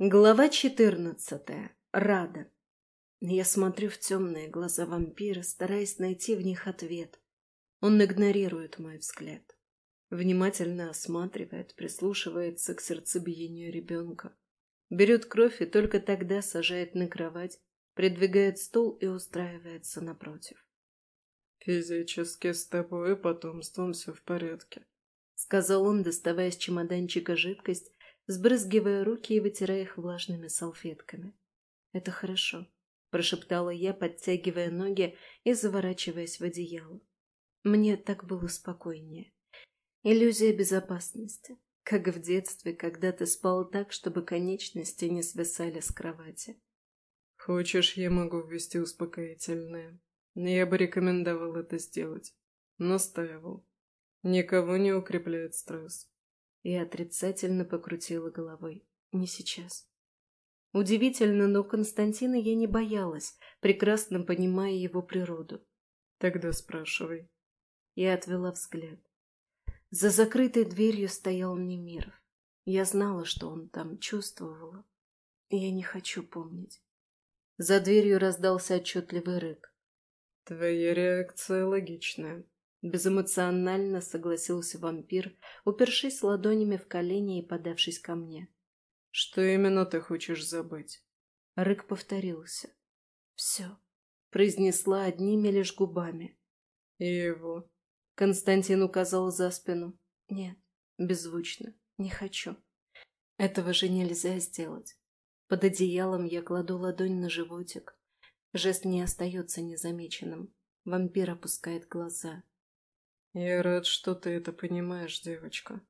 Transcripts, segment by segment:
Глава четырнадцатая. Рада. Я смотрю в темные глаза вампира, стараясь найти в них ответ. Он игнорирует мой взгляд. Внимательно осматривает, прислушивается к сердцебиению ребенка. Берет кровь и только тогда сажает на кровать, придвигает стул и устраивается напротив. «Физически с тобой и потомством все в порядке», — сказал он, доставая из чемоданчика жидкость сбрызгивая руки и вытирая их влажными салфетками. «Это хорошо», — прошептала я, подтягивая ноги и заворачиваясь в одеяло. Мне так было спокойнее. Иллюзия безопасности, как в детстве, когда ты спал так, чтобы конечности не свисали с кровати. «Хочешь, я могу ввести успокоительное. Я бы рекомендовал это сделать. Настаивал. Никого не укрепляет стресс. И отрицательно покрутила головой. Не сейчас. Удивительно, но Константина я не боялась, прекрасно понимая его природу. Тогда спрашивай. Я отвела взгляд. За закрытой дверью стоял Немиров. Я знала, что он там чувствовала. Я не хочу помнить. За дверью раздался отчетливый рык. Твоя реакция логичная. Безэмоционально согласился вампир, упершись ладонями в колени и подавшись ко мне. «Что именно ты хочешь забыть?» Рык повторился. «Все», — произнесла одними лишь губами. «И его?» Константин указал за спину. «Нет, беззвучно, не хочу. Этого же нельзя сделать. Под одеялом я кладу ладонь на животик. Жест не остается незамеченным. Вампир опускает глаза. «Я рад, что ты это понимаешь, девочка».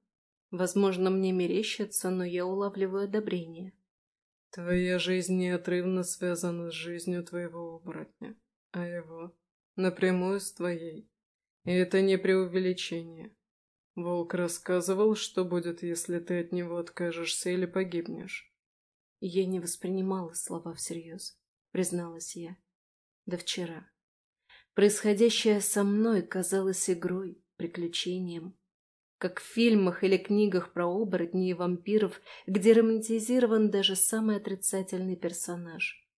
Возможно, мне мерещится, но я улавливаю одобрение. «Твоя жизнь неотрывно связана с жизнью твоего оборотня, а его напрямую с твоей. И это не преувеличение. Волк рассказывал, что будет, если ты от него откажешься или погибнешь». Я не воспринимала слова всерьез, призналась я. До вчера. Происходящее со мной казалось игрой, приключением. Как в фильмах или книгах про оборотней и вампиров, где романтизирован даже самый отрицательный персонаж.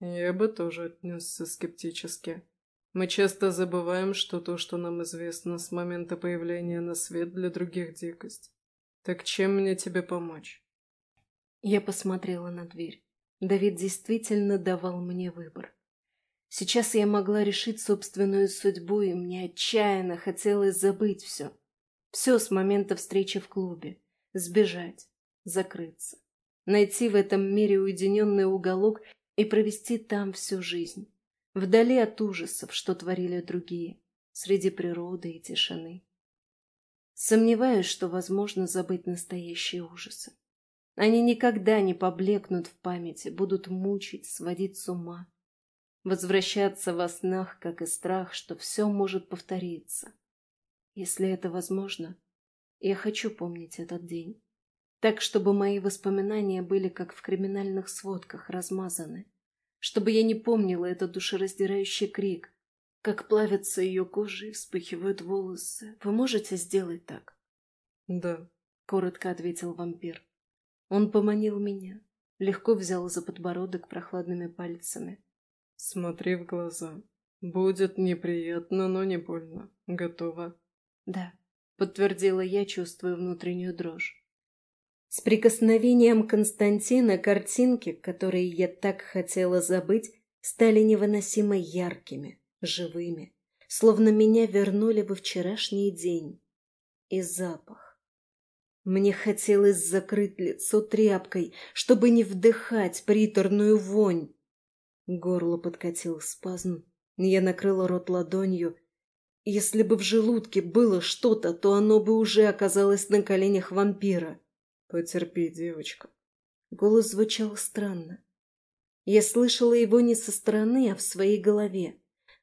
Я бы тоже отнесся скептически. Мы часто забываем, что то, что нам известно с момента появления на свет, для других дикость. Так чем мне тебе помочь? Я посмотрела на дверь. Давид действительно давал мне выбор. Сейчас я могла решить собственную судьбу, и мне отчаянно хотелось забыть все. Все с момента встречи в клубе. Сбежать, закрыться. Найти в этом мире уединенный уголок и провести там всю жизнь. Вдали от ужасов, что творили другие, среди природы и тишины. Сомневаюсь, что возможно забыть настоящие ужасы. Они никогда не поблекнут в памяти, будут мучить, сводить с ума возвращаться во снах, как и страх, что все может повториться. Если это возможно, я хочу помнить этот день. Так, чтобы мои воспоминания были, как в криминальных сводках, размазаны. Чтобы я не помнила этот душераздирающий крик, как плавятся ее кожи и вспыхивают волосы. Вы можете сделать так? Да, коротко ответил вампир. Он поманил меня, легко взял за подбородок прохладными пальцами. Смотри в глаза. Будет неприятно, но не больно. Готова? Да, подтвердила я, чувствуя внутреннюю дрожь. С прикосновением Константина картинки, которые я так хотела забыть, стали невыносимо яркими, живыми, словно меня вернули во вчерашний день. И запах. Мне хотелось закрыть лицо тряпкой, чтобы не вдыхать приторную вонь. Горло подкатил спазм. Я накрыла рот ладонью. Если бы в желудке было что-то, то оно бы уже оказалось на коленях вампира. «Потерпи, девочка». Голос звучал странно. Я слышала его не со стороны, а в своей голове.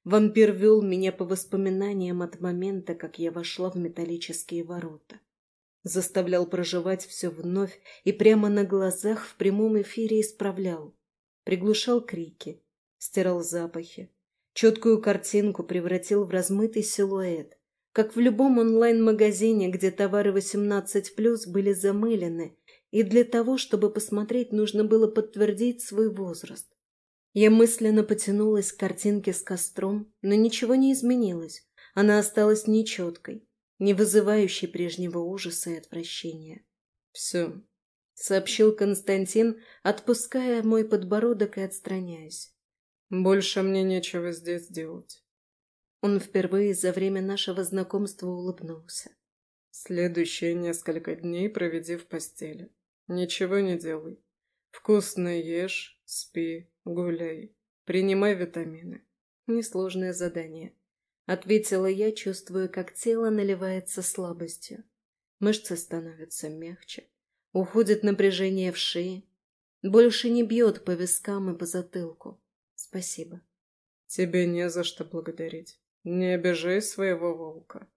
Вампир вел меня по воспоминаниям от момента, как я вошла в металлические ворота. Заставлял проживать все вновь и прямо на глазах в прямом эфире исправлял приглушал крики, стирал запахи. Четкую картинку превратил в размытый силуэт, как в любом онлайн-магазине, где товары 18+, были замылены и для того, чтобы посмотреть, нужно было подтвердить свой возраст. Я мысленно потянулась к картинке с костром, но ничего не изменилось. Она осталась нечеткой, не вызывающей прежнего ужаса и отвращения. «Все», — сообщил Константин, отпуская мой подбородок и отстраняясь. «Больше мне нечего здесь делать». Он впервые за время нашего знакомства улыбнулся. «Следующие несколько дней проведи в постели. Ничего не делай. Вкусно ешь, спи, гуляй. Принимай витамины. Несложное задание. Ответила я, чувствуя, как тело наливается слабостью. Мышцы становятся мягче. Уходит напряжение в шее. Больше не бьет по вискам и по затылку. Спасибо. Тебе не за что благодарить. Не обижай своего волка.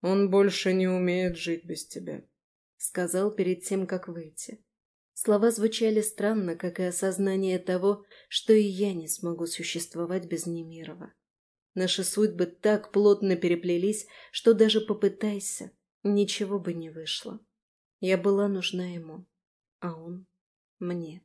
Он больше не умеет жить без тебя сказал перед тем, как выйти. Слова звучали странно, как и осознание того, что и я не смогу существовать без Немирова. Наши судьбы так плотно переплелись, что даже попытайся, ничего бы не вышло. Я была нужна ему, а он мне.